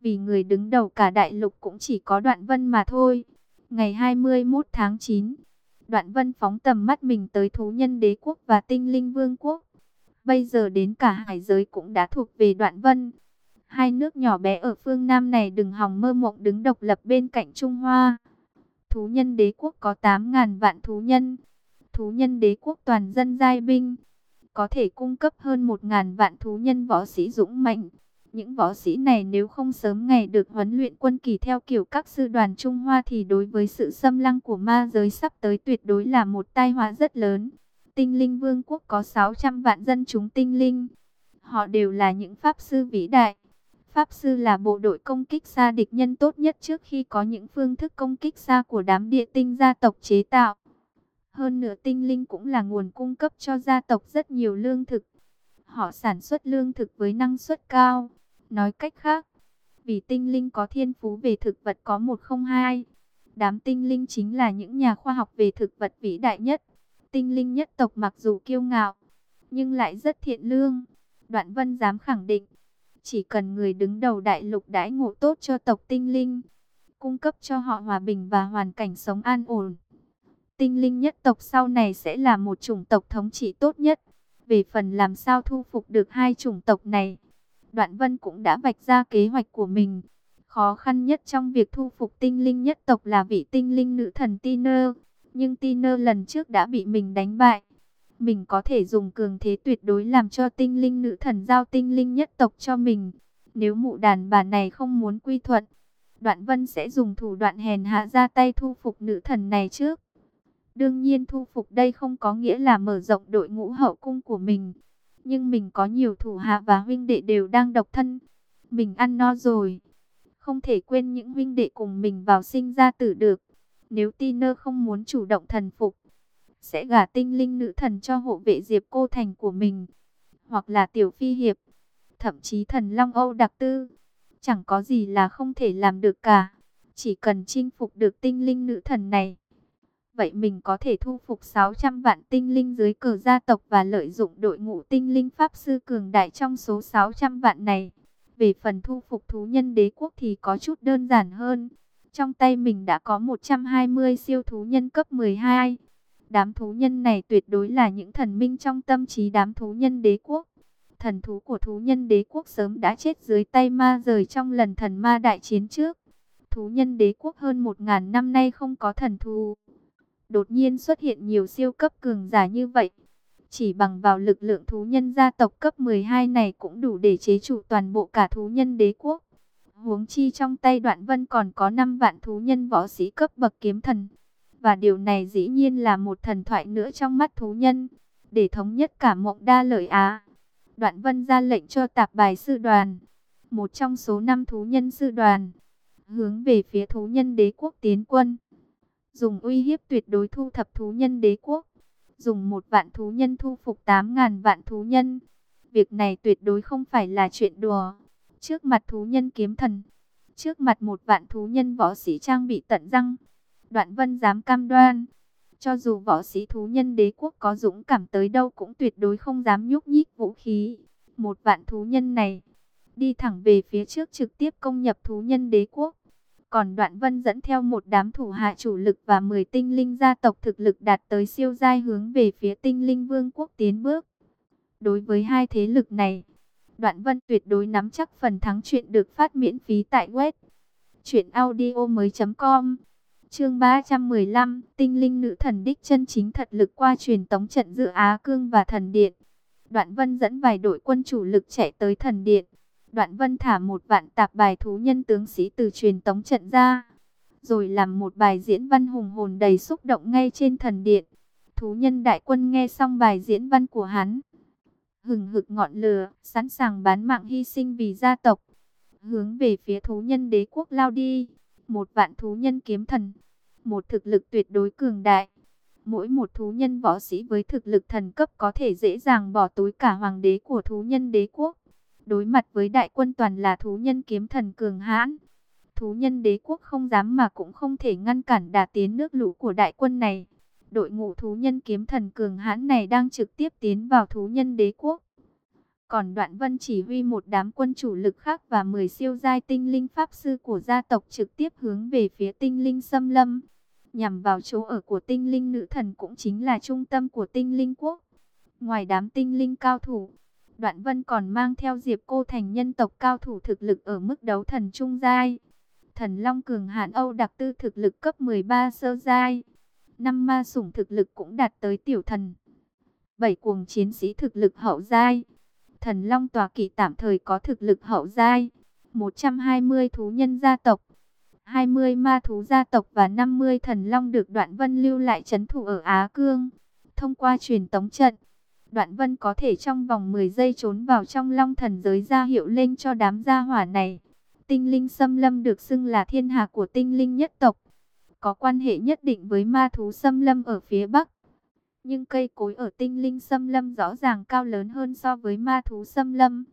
Vì người đứng đầu cả đại lục cũng chỉ có đoạn vân mà thôi. Ngày 21 tháng 9, đoạn vân phóng tầm mắt mình tới thú nhân đế quốc và tinh linh vương quốc. Bây giờ đến cả hải giới cũng đã thuộc về đoạn vân. Hai nước nhỏ bé ở phương Nam này đừng hòng mơ mộng đứng độc lập bên cạnh Trung Hoa. Thú nhân đế quốc có 8.000 vạn thú nhân. Thú nhân đế quốc toàn dân giai binh. Có thể cung cấp hơn 1.000 vạn thú nhân võ sĩ dũng mạnh. Những võ sĩ này nếu không sớm ngày được huấn luyện quân kỳ theo kiểu các sư đoàn Trung Hoa thì đối với sự xâm lăng của ma giới sắp tới tuyệt đối là một tai họa rất lớn. Tinh linh vương quốc có 600 vạn dân chúng tinh linh. Họ đều là những pháp sư vĩ đại. Pháp sư là bộ đội công kích xa địch nhân tốt nhất trước khi có những phương thức công kích xa của đám địa tinh gia tộc chế tạo. Hơn nữa tinh linh cũng là nguồn cung cấp cho gia tộc rất nhiều lương thực. Họ sản xuất lương thực với năng suất cao. Nói cách khác, vì tinh linh có thiên phú về thực vật có một không hai, Đám tinh linh chính là những nhà khoa học về thực vật vĩ đại nhất. Tinh linh nhất tộc mặc dù kiêu ngạo, nhưng lại rất thiện lương. Đoạn vân dám khẳng định, chỉ cần người đứng đầu đại lục đãi ngộ tốt cho tộc tinh linh, cung cấp cho họ hòa bình và hoàn cảnh sống an ổn. Tinh linh nhất tộc sau này sẽ là một chủng tộc thống trị tốt nhất. Về phần làm sao thu phục được hai chủng tộc này, Đoạn Vân cũng đã vạch ra kế hoạch của mình. Khó khăn nhất trong việc thu phục tinh linh nhất tộc là vị tinh linh nữ thần Tiner. Nhưng Tiner lần trước đã bị mình đánh bại. Mình có thể dùng cường thế tuyệt đối làm cho tinh linh nữ thần giao tinh linh nhất tộc cho mình. Nếu mụ đàn bà này không muốn quy thuận, Đoạn Vân sẽ dùng thủ đoạn hèn hạ ra tay thu phục nữ thần này trước. Đương nhiên thu phục đây không có nghĩa là mở rộng đội ngũ hậu cung của mình. Nhưng mình có nhiều thủ hạ và huynh đệ đều đang độc thân. Mình ăn no rồi. Không thể quên những huynh đệ cùng mình vào sinh ra tử được. Nếu Tiner không muốn chủ động thần phục, sẽ gả tinh linh nữ thần cho hộ vệ Diệp Cô Thành của mình. Hoặc là Tiểu Phi Hiệp, thậm chí thần Long Âu Đặc Tư. Chẳng có gì là không thể làm được cả. Chỉ cần chinh phục được tinh linh nữ thần này Vậy mình có thể thu phục 600 vạn tinh linh dưới cờ gia tộc và lợi dụng đội ngũ tinh linh pháp sư cường đại trong số 600 vạn này. Về phần thu phục thú nhân đế quốc thì có chút đơn giản hơn. Trong tay mình đã có 120 siêu thú nhân cấp 12. Đám thú nhân này tuyệt đối là những thần minh trong tâm trí đám thú nhân đế quốc. Thần thú của thú nhân đế quốc sớm đã chết dưới tay ma rời trong lần thần ma đại chiến trước. Thú nhân đế quốc hơn 1.000 năm nay không có thần thú đột nhiên xuất hiện nhiều siêu cấp cường giả như vậy. Chỉ bằng vào lực lượng thú nhân gia tộc cấp 12 này cũng đủ để chế trụ toàn bộ cả thú nhân đế quốc. Huống chi trong tay đoạn vân còn có 5 vạn thú nhân võ sĩ cấp bậc kiếm thần. Và điều này dĩ nhiên là một thần thoại nữa trong mắt thú nhân. Để thống nhất cả mộng đa lợi Á. Đoạn vân ra lệnh cho tạp bài sư đoàn. Một trong số 5 thú nhân sư đoàn. Hướng về phía thú nhân đế quốc tiến quân dùng uy hiếp tuyệt đối thu thập thú nhân đế quốc, dùng một vạn thú nhân thu phục tám ngàn vạn thú nhân. Việc này tuyệt đối không phải là chuyện đùa. Trước mặt thú nhân kiếm thần, trước mặt một vạn thú nhân võ sĩ trang bị tận răng, đoạn vân dám cam đoan. Cho dù võ sĩ thú nhân đế quốc có dũng cảm tới đâu cũng tuyệt đối không dám nhúc nhích vũ khí. Một vạn thú nhân này, đi thẳng về phía trước trực tiếp công nhập thú nhân đế quốc. Còn Đoạn Vân dẫn theo một đám thủ hạ chủ lực và 10 tinh linh gia tộc thực lực đạt tới siêu giai hướng về phía tinh linh vương quốc tiến bước. Đối với hai thế lực này, Đoạn Vân tuyệt đối nắm chắc phần thắng chuyện được phát miễn phí tại web. Chuyện audio mới com Chương 315 Tinh linh nữ thần đích chân chính thật lực qua truyền tống trận giữa Á Cương và Thần Điện. Đoạn Vân dẫn vài đội quân chủ lực chạy tới Thần Điện. Đoạn vân thả một vạn tạp bài thú nhân tướng sĩ từ truyền tống trận ra. Rồi làm một bài diễn văn hùng hồn đầy xúc động ngay trên thần điện. Thú nhân đại quân nghe xong bài diễn văn của hắn. Hừng hực ngọn lửa, sẵn sàng bán mạng hy sinh vì gia tộc. Hướng về phía thú nhân đế quốc lao đi. Một vạn thú nhân kiếm thần. Một thực lực tuyệt đối cường đại. Mỗi một thú nhân võ sĩ với thực lực thần cấp có thể dễ dàng bỏ túi cả hoàng đế của thú nhân đế quốc. Đối mặt với đại quân toàn là thú nhân kiếm thần cường hãn. Thú nhân đế quốc không dám mà cũng không thể ngăn cản đà tiến nước lũ của đại quân này. Đội ngũ thú nhân kiếm thần cường hãn này đang trực tiếp tiến vào thú nhân đế quốc. Còn đoạn vân chỉ huy một đám quân chủ lực khác và 10 siêu giai tinh linh pháp sư của gia tộc trực tiếp hướng về phía tinh linh xâm lâm. Nhằm vào chỗ ở của tinh linh nữ thần cũng chính là trung tâm của tinh linh quốc. Ngoài đám tinh linh cao thủ, Đoạn Vân còn mang theo Diệp Cô thành nhân tộc cao thủ thực lực ở mức đấu thần trung giai. Thần Long cường hạn Âu đặc tư thực lực cấp 13 sơ giai. Năm ma sủng thực lực cũng đạt tới tiểu thần. Bảy cuồng chiến sĩ thực lực hậu giai. Thần Long tòa kỵ tạm thời có thực lực hậu giai. 120 thú nhân gia tộc. 20 ma thú gia tộc và 50 thần long được Đoạn Vân lưu lại chấn thủ ở Á Cương. Thông qua truyền tống trận, Đoạn Vân có thể trong vòng 10 giây trốn vào trong long thần giới ra hiệu lên cho đám gia hỏa này. Tinh linh xâm lâm được xưng là thiên hạ của tinh linh nhất tộc. Có quan hệ nhất định với ma thú xâm lâm ở phía bắc. Nhưng cây cối ở tinh linh xâm lâm rõ ràng cao lớn hơn so với ma thú xâm lâm.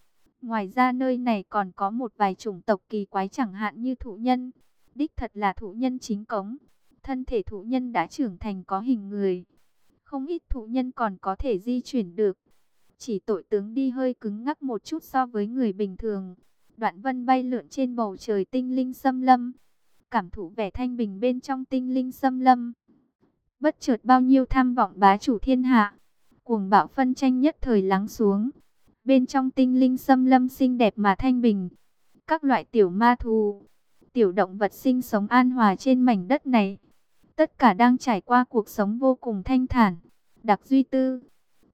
Ngoài ra nơi này còn có một vài chủng tộc kỳ quái chẳng hạn như thụ nhân. Đích thật là thụ nhân chính cống. Thân thể thụ nhân đã trưởng thành có hình người. Không ít thụ nhân còn có thể di chuyển được. Chỉ tội tướng đi hơi cứng ngắc một chút so với người bình thường. Đoạn vân bay lượn trên bầu trời tinh linh xâm lâm. Cảm thụ vẻ thanh bình bên trong tinh linh xâm lâm. Bất chợt bao nhiêu tham vọng bá chủ thiên hạ. Cuồng bạo phân tranh nhất thời lắng xuống. Bên trong tinh linh xâm lâm xinh đẹp mà thanh bình. Các loại tiểu ma thù, tiểu động vật sinh sống an hòa trên mảnh đất này. Tất cả đang trải qua cuộc sống vô cùng thanh thản. Đặc duy tư,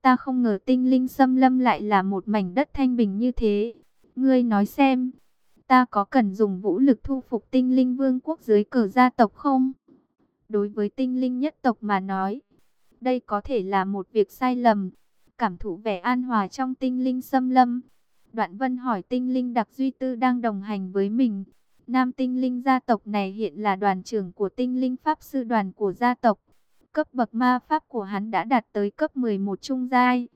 ta không ngờ tinh linh xâm lâm lại là một mảnh đất thanh bình như thế. Ngươi nói xem, ta có cần dùng vũ lực thu phục tinh linh vương quốc dưới cờ gia tộc không? Đối với tinh linh nhất tộc mà nói, đây có thể là một việc sai lầm. Cảm thụ vẻ an hòa trong tinh linh xâm lâm. Đoạn vân hỏi tinh linh đặc duy tư đang đồng hành với mình. Nam tinh linh gia tộc này hiện là đoàn trưởng của tinh linh pháp sư đoàn của gia tộc. Cấp bậc ma pháp của hắn đã đạt tới cấp 11 trung giai.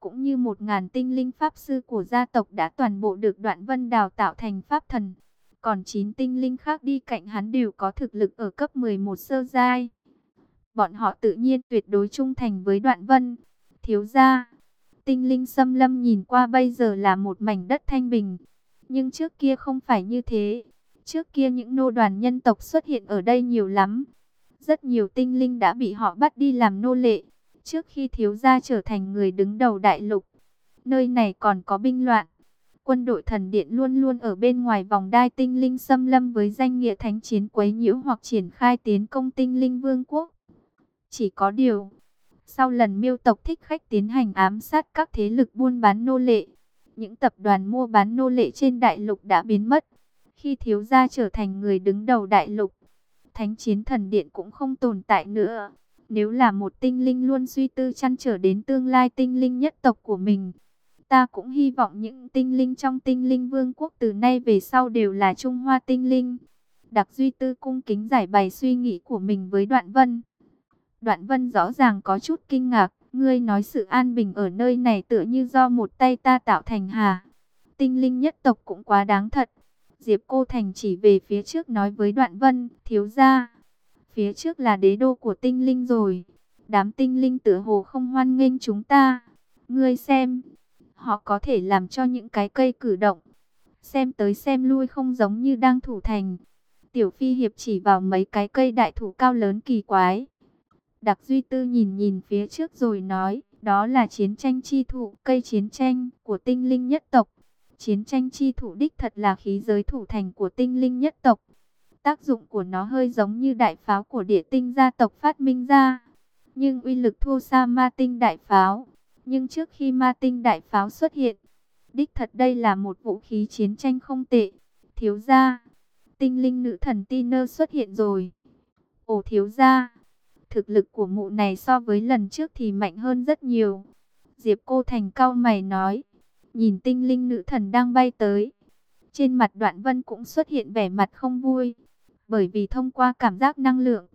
Cũng như một ngàn tinh linh pháp sư của gia tộc đã toàn bộ được đoạn vân đào tạo thành pháp thần. Còn 9 tinh linh khác đi cạnh hắn đều có thực lực ở cấp 11 sơ giai. Bọn họ tự nhiên tuyệt đối trung thành với đoạn vân. Thiếu gia, tinh linh xâm lâm nhìn qua bây giờ là một mảnh đất thanh bình. Nhưng trước kia không phải như thế. Trước kia những nô đoàn nhân tộc xuất hiện ở đây nhiều lắm. Rất nhiều tinh linh đã bị họ bắt đi làm nô lệ. Trước khi thiếu gia trở thành người đứng đầu đại lục. Nơi này còn có binh loạn. Quân đội thần điện luôn luôn ở bên ngoài vòng đai tinh linh xâm lâm với danh nghĩa thánh chiến quấy nhiễu hoặc triển khai tiến công tinh linh vương quốc. Chỉ có điều, sau lần miêu tộc thích khách tiến hành ám sát các thế lực buôn bán nô lệ, những tập đoàn mua bán nô lệ trên đại lục đã biến mất. Khi thiếu gia trở thành người đứng đầu đại lục, thánh chiến thần điện cũng không tồn tại nữa. Nếu là một tinh linh luôn suy tư chăn trở đến tương lai tinh linh nhất tộc của mình, ta cũng hy vọng những tinh linh trong tinh linh vương quốc từ nay về sau đều là Trung Hoa tinh linh. Đặc Duy Tư cung kính giải bày suy nghĩ của mình với Đoạn Vân. Đoạn Vân rõ ràng có chút kinh ngạc, ngươi nói sự an bình ở nơi này tựa như do một tay ta tạo thành hà. Tinh linh nhất tộc cũng quá đáng thật. Diệp Cô Thành chỉ về phía trước nói với Đoạn Vân, thiếu gia, phía trước là đế đô của tinh linh rồi. Đám tinh linh tựa hồ không hoan nghênh chúng ta. Ngươi xem, họ có thể làm cho những cái cây cử động. Xem tới xem lui không giống như đang thủ thành. Tiểu Phi Hiệp chỉ vào mấy cái cây đại thủ cao lớn kỳ quái. Đặc Duy Tư nhìn nhìn phía trước rồi nói, đó là chiến tranh chi thụ, cây chiến tranh của tinh linh nhất tộc. Chiến tranh chi thủ đích thật là khí giới thủ thành của tinh linh nhất tộc. Tác dụng của nó hơi giống như đại pháo của địa tinh gia tộc phát minh ra. Nhưng uy lực thua xa ma tinh đại pháo. Nhưng trước khi ma tinh đại pháo xuất hiện, đích thật đây là một vũ khí chiến tranh không tệ. Thiếu gia, tinh linh nữ thần Tiner xuất hiện rồi. Ồ thiếu gia, thực lực của mụ này so với lần trước thì mạnh hơn rất nhiều. Diệp cô thành cao mày nói, nhìn tinh linh nữ thần đang bay tới. Trên mặt đoạn vân cũng xuất hiện vẻ mặt không vui, bởi vì thông qua cảm giác năng lượng,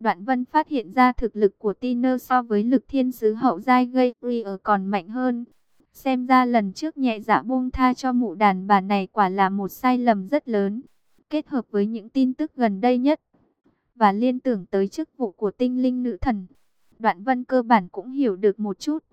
Đoạn Vân phát hiện ra thực lực của Tiner so với lực thiên sứ hậu giai gây ở còn mạnh hơn. Xem ra lần trước nhẹ dạ buông tha cho mụ đàn bà này quả là một sai lầm rất lớn. Kết hợp với những tin tức gần đây nhất và liên tưởng tới chức vụ của tinh linh nữ thần. Đoạn Vân cơ bản cũng hiểu được một chút.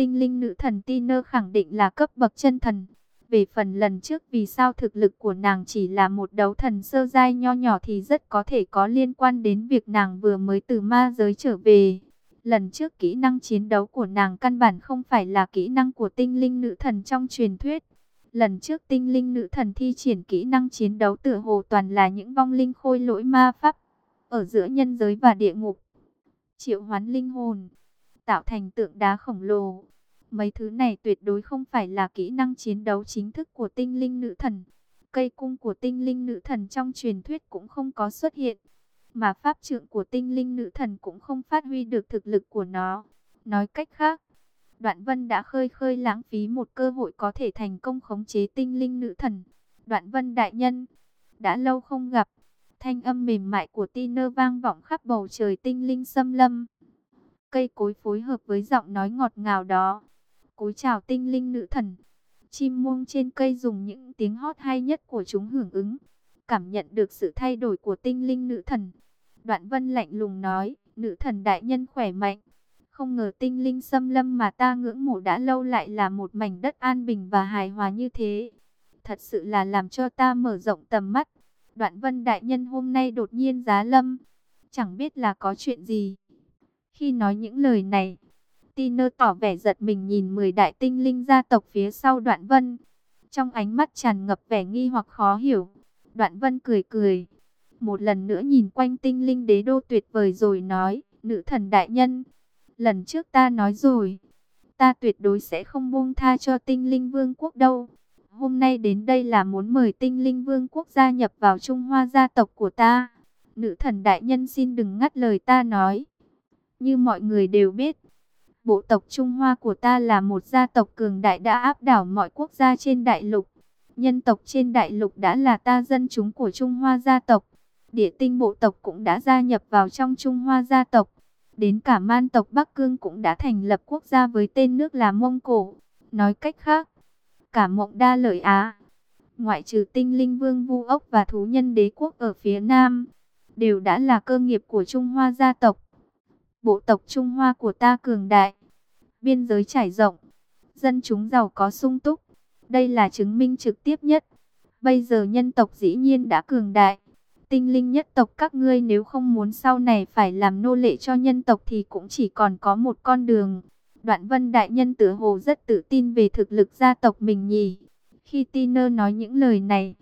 Tinh linh nữ thần Tina khẳng định là cấp bậc chân thần. Về phần lần trước vì sao thực lực của nàng chỉ là một đấu thần sơ giai nho nhỏ thì rất có thể có liên quan đến việc nàng vừa mới từ ma giới trở về. Lần trước kỹ năng chiến đấu của nàng căn bản không phải là kỹ năng của tinh linh nữ thần trong truyền thuyết. Lần trước tinh linh nữ thần thi triển kỹ năng chiến đấu tựa hồ toàn là những vong linh khôi lỗi ma pháp ở giữa nhân giới và địa ngục. Triệu hoán linh hồn, tạo thành tượng đá khổng lồ Mấy thứ này tuyệt đối không phải là kỹ năng chiến đấu chính thức của tinh linh nữ thần. Cây cung của tinh linh nữ thần trong truyền thuyết cũng không có xuất hiện. Mà pháp trượng của tinh linh nữ thần cũng không phát huy được thực lực của nó. Nói cách khác, Đoạn Vân đã khơi khơi lãng phí một cơ hội có thể thành công khống chế tinh linh nữ thần. Đoạn Vân đại nhân, đã lâu không gặp, thanh âm mềm mại của Tiner vang vọng khắp bầu trời tinh linh xâm lâm. Cây cối phối hợp với giọng nói ngọt ngào đó, cúi chào tinh linh nữ thần. Chim muông trên cây dùng những tiếng hót hay nhất của chúng hưởng ứng. cảm nhận được sự thay đổi của tinh linh nữ thần. Đoạn vân lạnh lùng nói, nữ thần đại nhân khỏe mạnh. Không ngờ tinh linh xâm lâm mà ta ngưỡng mộ đã lâu lại là một mảnh đất an bình và hài hòa như thế. Thật sự là làm cho ta mở rộng tầm mắt. Đoạn vân đại nhân hôm nay đột nhiên giá lâm. Chẳng biết là có chuyện gì. Khi nói những lời này, Tiner tỏ vẻ giật mình nhìn 10 đại tinh linh gia tộc phía sau đoạn vân. Trong ánh mắt tràn ngập vẻ nghi hoặc khó hiểu. Đoạn vân cười cười. Một lần nữa nhìn quanh tinh linh đế đô tuyệt vời rồi nói. Nữ thần đại nhân. Lần trước ta nói rồi. Ta tuyệt đối sẽ không buông tha cho tinh linh vương quốc đâu. Hôm nay đến đây là muốn mời tinh linh vương quốc gia nhập vào Trung Hoa gia tộc của ta. Nữ thần đại nhân xin đừng ngắt lời ta nói. Như mọi người đều biết, bộ tộc Trung Hoa của ta là một gia tộc cường đại đã áp đảo mọi quốc gia trên đại lục. Nhân tộc trên đại lục đã là ta dân chúng của Trung Hoa gia tộc. Địa tinh bộ tộc cũng đã gia nhập vào trong Trung Hoa gia tộc. Đến cả man tộc Bắc Cương cũng đã thành lập quốc gia với tên nước là Mông Cổ. Nói cách khác, cả mộng đa lợi Á, ngoại trừ tinh linh vương vu ốc và thú nhân đế quốc ở phía Nam, đều đã là cơ nghiệp của Trung Hoa gia tộc. Bộ tộc Trung Hoa của ta cường đại, biên giới trải rộng, dân chúng giàu có sung túc. Đây là chứng minh trực tiếp nhất. Bây giờ nhân tộc dĩ nhiên đã cường đại. Tinh linh nhất tộc các ngươi nếu không muốn sau này phải làm nô lệ cho nhân tộc thì cũng chỉ còn có một con đường. Đoạn vân đại nhân tử hồ rất tự tin về thực lực gia tộc mình nhỉ. Khi Tiner nói những lời này,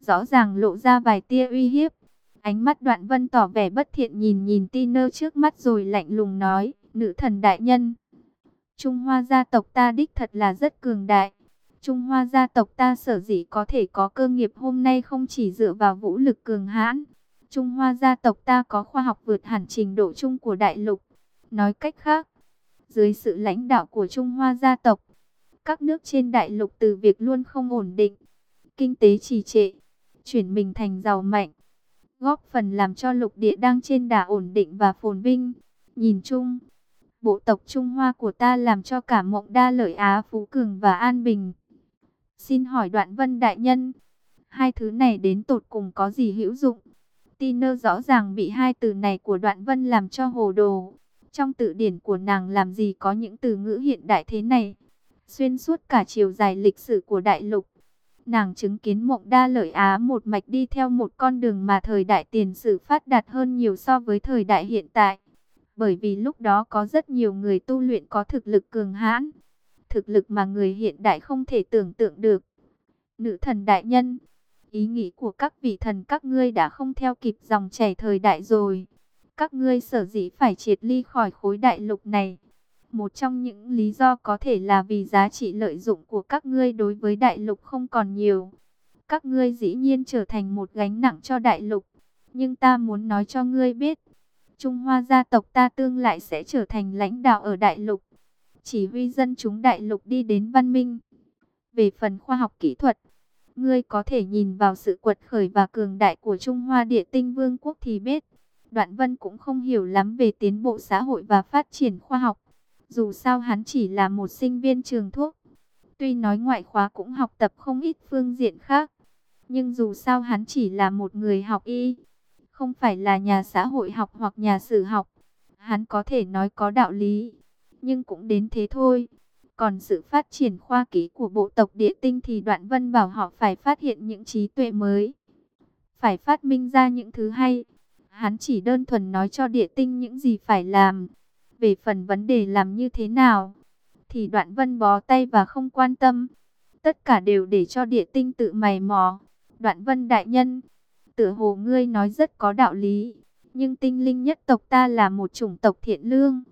rõ ràng lộ ra vài tia uy hiếp. Ánh mắt đoạn vân tỏ vẻ bất thiện nhìn nhìn Tiner trước mắt rồi lạnh lùng nói, nữ thần đại nhân. Trung Hoa gia tộc ta đích thật là rất cường đại. Trung Hoa gia tộc ta sở dĩ có thể có cơ nghiệp hôm nay không chỉ dựa vào vũ lực cường hãn. Trung Hoa gia tộc ta có khoa học vượt hẳn trình độ chung của đại lục. Nói cách khác, dưới sự lãnh đạo của Trung Hoa gia tộc, các nước trên đại lục từ việc luôn không ổn định, kinh tế trì trệ, chuyển mình thành giàu mạnh, góp phần làm cho lục địa đang trên đà ổn định và phồn vinh. Nhìn chung, bộ tộc Trung Hoa của ta làm cho cả mộng đa lợi Á phú cường và an bình. Xin hỏi đoạn vân đại nhân, hai thứ này đến tột cùng có gì hữu dụng? Tiner rõ ràng bị hai từ này của đoạn vân làm cho hồ đồ. Trong tự điển của nàng làm gì có những từ ngữ hiện đại thế này? Xuyên suốt cả chiều dài lịch sử của đại lục, nàng chứng kiến mộng đa lợi Á một mạch đi theo một con đường mà thời đại tiền sử phát đạt hơn nhiều so với thời đại hiện tại. Bởi vì lúc đó có rất nhiều người tu luyện có thực lực cường hãn, thực lực mà người hiện đại không thể tưởng tượng được. Nữ thần đại nhân, ý nghĩ của các vị thần các ngươi đã không theo kịp dòng chảy thời đại rồi. Các ngươi sở dĩ phải triệt ly khỏi khối đại lục này. Một trong những lý do có thể là vì giá trị lợi dụng của các ngươi đối với đại lục không còn nhiều. Các ngươi dĩ nhiên trở thành một gánh nặng cho đại lục. Nhưng ta muốn nói cho ngươi biết, Trung Hoa gia tộc ta tương lại sẽ trở thành lãnh đạo ở đại lục. Chỉ huy dân chúng đại lục đi đến văn minh. Về phần khoa học kỹ thuật, ngươi có thể nhìn vào sự quật khởi và cường đại của Trung Hoa địa tinh vương quốc thì biết. Đoạn Vân cũng không hiểu lắm về tiến bộ xã hội và phát triển khoa học. Dù sao hắn chỉ là một sinh viên trường thuốc. Tuy nói ngoại khóa cũng học tập không ít phương diện khác. Nhưng dù sao hắn chỉ là một người học y. Không phải là nhà xã hội học hoặc nhà sử học. Hắn có thể nói có đạo lý. Nhưng cũng đến thế thôi. Còn sự phát triển khoa kỹ của bộ tộc địa tinh thì Đoạn Vân bảo họ phải phát hiện những trí tuệ mới. Phải phát minh ra những thứ hay. Hắn chỉ đơn thuần nói cho địa tinh những gì phải làm. Về phần vấn đề làm như thế nào, thì đoạn vân bó tay và không quan tâm. Tất cả đều để cho địa tinh tự mày mò. Đoạn vân đại nhân, tựa hồ ngươi nói rất có đạo lý. Nhưng tinh linh nhất tộc ta là một chủng tộc thiện lương.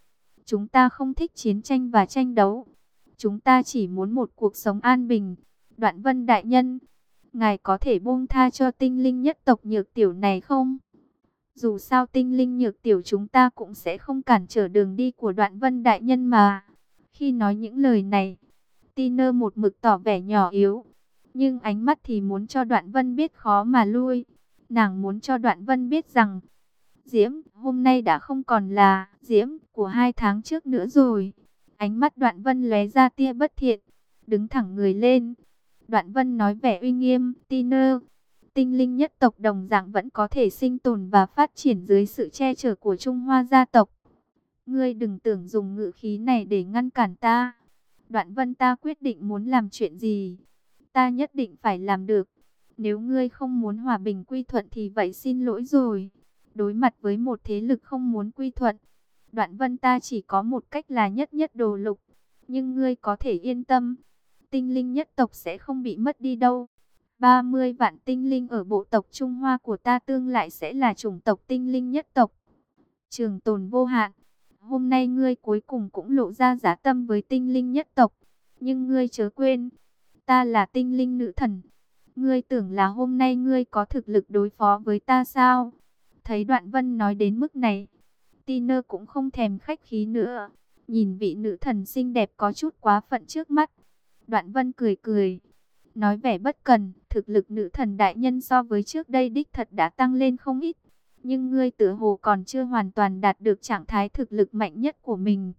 Chúng ta không thích chiến tranh và tranh đấu. Chúng ta chỉ muốn một cuộc sống an bình. Đoạn vân đại nhân, ngài có thể buông tha cho tinh linh nhất tộc nhược tiểu này không? Dù sao tinh linh nhược tiểu chúng ta cũng sẽ không cản trở đường đi của đoạn vân đại nhân mà. Khi nói những lời này, Tiner một mực tỏ vẻ nhỏ yếu. Nhưng ánh mắt thì muốn cho đoạn vân biết khó mà lui. Nàng muốn cho đoạn vân biết rằng, Diễm hôm nay đã không còn là Diễm của hai tháng trước nữa rồi. Ánh mắt đoạn vân lóe ra tia bất thiện, đứng thẳng người lên. Đoạn vân nói vẻ uy nghiêm, Tiner, tinh linh nhất tộc đồng dạng vẫn có thể sinh tồn và phát triển dưới sự che chở của Trung Hoa gia tộc. Ngươi đừng tưởng dùng ngữ khí này để ngăn cản ta. Đoạn vân ta quyết định muốn làm chuyện gì. Ta nhất định phải làm được. Nếu ngươi không muốn hòa bình quy thuận thì vậy xin lỗi rồi. Đối mặt với một thế lực không muốn quy thuận. Đoạn vân ta chỉ có một cách là nhất nhất đồ lục. Nhưng ngươi có thể yên tâm. Tinh linh nhất tộc sẽ không bị mất đi đâu. 30 vạn tinh linh ở bộ tộc Trung Hoa của ta tương lại sẽ là chủng tộc tinh linh nhất tộc. Trường tồn vô hạn. Hôm nay ngươi cuối cùng cũng lộ ra giá tâm với tinh linh nhất tộc. Nhưng ngươi chớ quên, ta là tinh linh nữ thần. Ngươi tưởng là hôm nay ngươi có thực lực đối phó với ta sao? Thấy đoạn vân nói đến mức này, Tiner cũng không thèm khách khí nữa. Nhìn vị nữ thần xinh đẹp có chút quá phận trước mắt. Đoạn vân cười cười. Nói vẻ bất cần, thực lực nữ thần đại nhân so với trước đây đích thật đã tăng lên không ít. Nhưng ngươi tử hồ còn chưa hoàn toàn đạt được trạng thái thực lực mạnh nhất của mình.